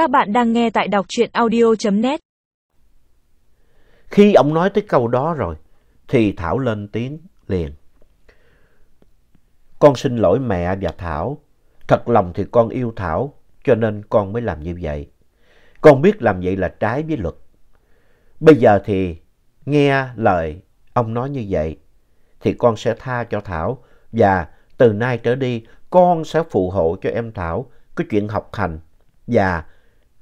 Các bạn đang nghe tại đọc truyện audio.net. Khi ông nói tới câu đó rồi, thì Thảo lên tiếng liền. Con xin lỗi mẹ và Thảo. Thật lòng thì con yêu Thảo, cho nên con mới làm như vậy. Con biết làm vậy là trái với luật. Bây giờ thì nghe lời ông nói như vậy, thì con sẽ tha cho Thảo và từ nay trở đi con sẽ phù hộ cho em Thảo cái chuyện học hành và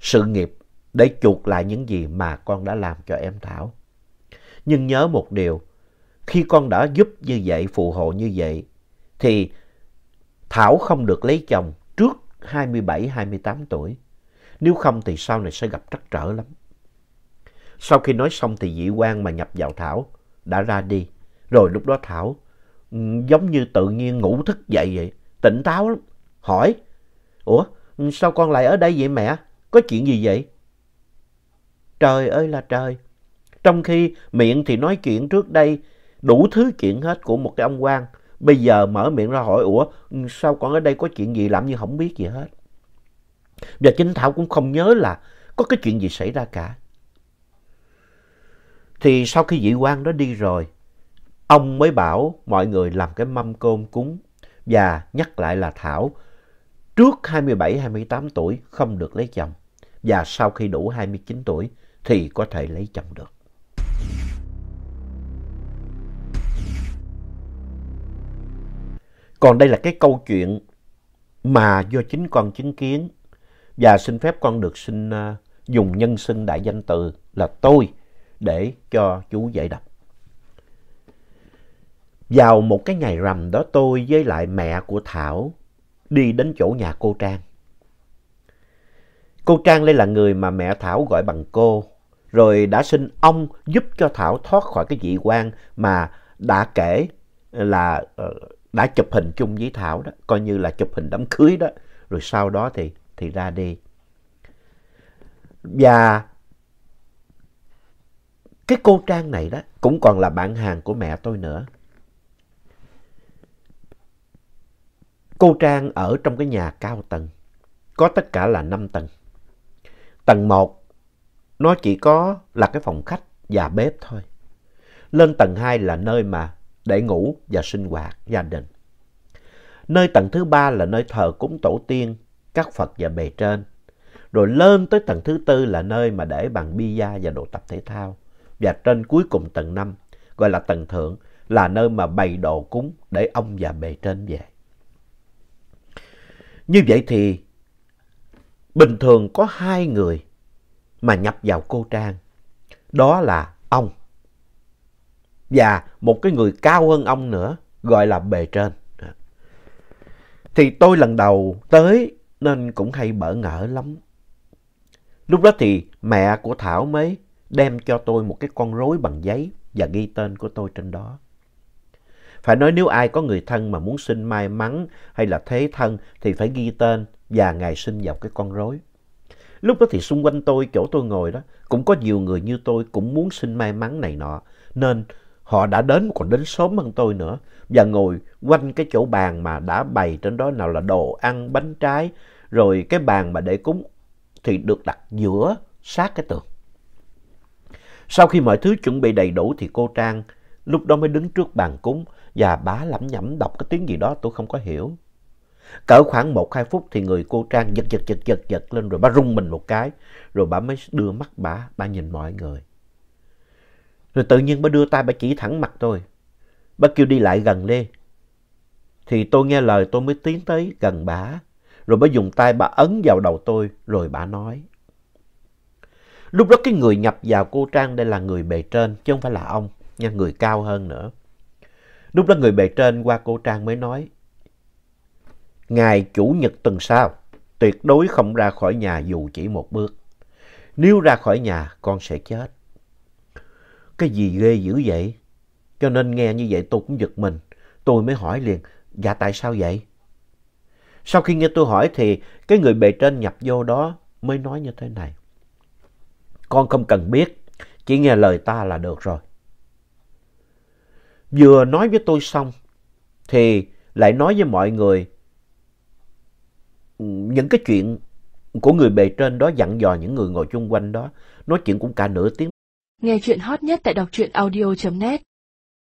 sự nghiệp để chuộc lại những gì mà con đã làm cho em Thảo. Nhưng nhớ một điều, khi con đã giúp như vậy, phù hộ như vậy, thì Thảo không được lấy chồng trước 27-28 tuổi. Nếu không thì sau này sẽ gặp trắc trở lắm. Sau khi nói xong thì dị quan mà nhập vào Thảo đã ra đi. Rồi lúc đó Thảo ừ, giống như tự nhiên ngủ thức dậy vậy, tỉnh táo lắm. Hỏi, Ủa, sao con lại ở đây vậy mẹ? Có chuyện gì vậy? Trời ơi là trời! Trong khi miệng thì nói chuyện trước đây đủ thứ chuyện hết của một cái ông quan. Bây giờ mở miệng ra hỏi, Ủa, sao con ở đây có chuyện gì làm như không biết gì hết? Và chính Thảo cũng không nhớ là có cái chuyện gì xảy ra cả. Thì sau khi vị quan đó đi rồi, ông mới bảo mọi người làm cái mâm cơm cúng và nhắc lại là Thảo trước 27-28 tuổi không được lấy chồng và sau khi đủ 29 tuổi thì có thể lấy chồng được. Còn đây là cái câu chuyện mà do chính con chứng kiến và xin phép con được xin à, dùng nhân xưng đại danh từ là tôi để cho chú giải đọc. Vào một cái ngày rằm đó, tôi với lại mẹ của Thảo đi đến chỗ nhà cô Trang. Cô Trang đây là người mà mẹ Thảo gọi bằng cô, rồi đã xin ông giúp cho Thảo thoát khỏi cái dị quan mà đã kể là ờ, đã chụp hình chung với Thảo đó, coi như là chụp hình đám cưới đó, rồi sau đó thì thì ra đi. Và cái cô Trang này đó cũng còn là bạn hàng của mẹ tôi nữa. Cô Trang ở trong cái nhà cao tầng, có tất cả là 5 tầng. Tầng 1, nó chỉ có là cái phòng khách và bếp thôi. Lên tầng 2 là nơi mà để ngủ và sinh hoạt gia đình. Nơi tầng thứ ba là nơi thờ cúng tổ tiên, các Phật và bề trên. Rồi lên tới tầng thứ tư là nơi mà để bàn bia và đồ tập thể thao. Và trên cuối cùng tầng 5, gọi là tầng thượng, là nơi mà bày đồ cúng để ông và bề trên về. Như vậy thì bình thường có hai người mà nhập vào cô Trang. Đó là ông và một cái người cao hơn ông nữa, gọi là bề trên. Thì tôi lần đầu tới nên cũng hay bỡ ngỡ lắm. Lúc đó thì mẹ của Thảo mới đem cho tôi một cái con rối bằng giấy và ghi tên của tôi trên đó. Phải nói nếu ai có người thân mà muốn xin may mắn hay là thế thân thì phải ghi tên và ngày sinh vào cái con rối. Lúc đó thì xung quanh tôi, chỗ tôi ngồi đó, cũng có nhiều người như tôi cũng muốn xin may mắn này nọ. Nên họ đã đến còn đến sớm hơn tôi nữa và ngồi quanh cái chỗ bàn mà đã bày trên đó nào là đồ ăn, bánh trái, rồi cái bàn mà để cúng thì được đặt giữa sát cái tường. Sau khi mọi thứ chuẩn bị đầy đủ thì cô Trang lúc đó mới đứng trước bàn cúng và bá lẩm nhẩm đọc cái tiếng gì đó tôi không có hiểu. Cỡ khoảng một hai phút thì người cô Trang giật giật giật giật giật lên rồi bà rung mình một cái. Rồi bà mới đưa mắt bà, bà nhìn mọi người. Rồi tự nhiên bà đưa tay bà chỉ thẳng mặt tôi. Bà kêu đi lại gần đi. Thì tôi nghe lời tôi mới tiến tới gần bà. Rồi bà dùng tay bà ấn vào đầu tôi rồi bà nói. Lúc đó cái người nhập vào cô Trang đây là người bề trên chứ không phải là ông, nha, người cao hơn nữa. Lúc đó người bề trên qua cô Trang mới nói. Ngày Chủ nhật tuần sau, tuyệt đối không ra khỏi nhà dù chỉ một bước. Nếu ra khỏi nhà, con sẽ chết. Cái gì ghê dữ vậy? Cho nên nghe như vậy tôi cũng giật mình. Tôi mới hỏi liền, dạ tại sao vậy? Sau khi nghe tôi hỏi thì cái người bề trên nhập vô đó mới nói như thế này. Con không cần biết, chỉ nghe lời ta là được rồi. Vừa nói với tôi xong thì lại nói với mọi người những cái chuyện của người bề trên đó dặn dò những người ngồi chung quanh đó. Nói chuyện cũng cả nửa tiếng. Nghe chuyện hot nhất tại đọc truyện audio.net